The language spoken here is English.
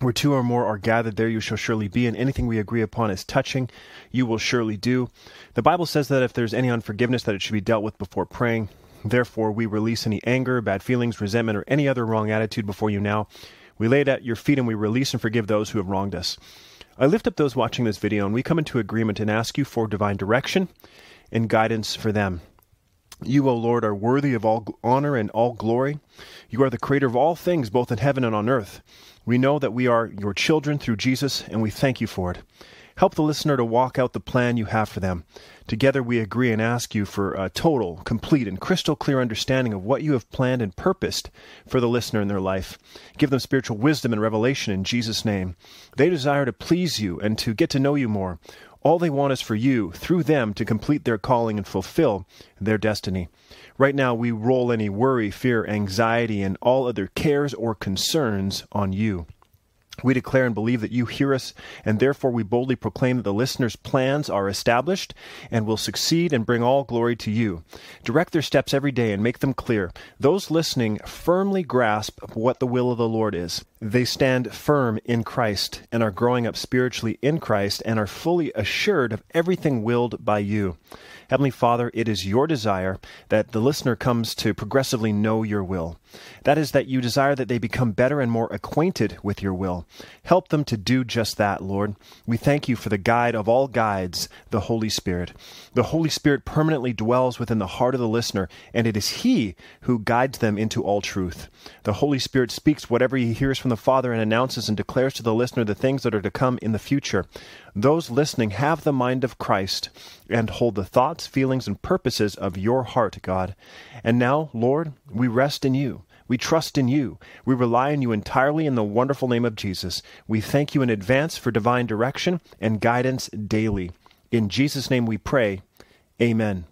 Where two or more are gathered, there you shall surely be, and anything we agree upon as touching, you will surely do. The Bible says that if there's any unforgiveness, that it should be dealt with before praying. Therefore, we release any anger, bad feelings, resentment, or any other wrong attitude before you now. We lay it at your feet, and we release and forgive those who have wronged us. I lift up those watching this video, and we come into agreement and ask you for divine direction and guidance for them. You, O Lord, are worthy of all honor and all glory. You are the creator of all things, both in heaven and on earth. We know that we are your children through Jesus, and we thank you for it. Help the listener to walk out the plan you have for them. Together we agree and ask you for a total, complete, and crystal clear understanding of what you have planned and purposed for the listener in their life. Give them spiritual wisdom and revelation in Jesus' name. They desire to please you and to get to know you more. All they want is for you, through them, to complete their calling and fulfill their destiny. Right now, we roll any worry, fear, anxiety, and all other cares or concerns on you. We declare and believe that you hear us, and therefore we boldly proclaim that the listeners' plans are established and will succeed and bring all glory to you. Direct their steps every day and make them clear. Those listening firmly grasp what the will of the Lord is. They stand firm in Christ and are growing up spiritually in Christ and are fully assured of everything willed by you. Heavenly Father, it is your desire that the listener comes to progressively know your will. That is, that you desire that they become better and more acquainted with your will. Help them to do just that, Lord. We thank you for the guide of all guides, the Holy Spirit. The Holy Spirit permanently dwells within the heart of the listener, and it is He who guides them into all truth. The Holy Spirit speaks whatever He hears from the Father and announces and declares to the listener the things that are to come in the future. Those listening have the mind of Christ and hold the thoughts, feelings, and purposes of your heart, God. And now, Lord, we rest in you. We trust in you. We rely on you entirely in the wonderful name of Jesus. We thank you in advance for divine direction and guidance daily. In Jesus' name we pray. Amen.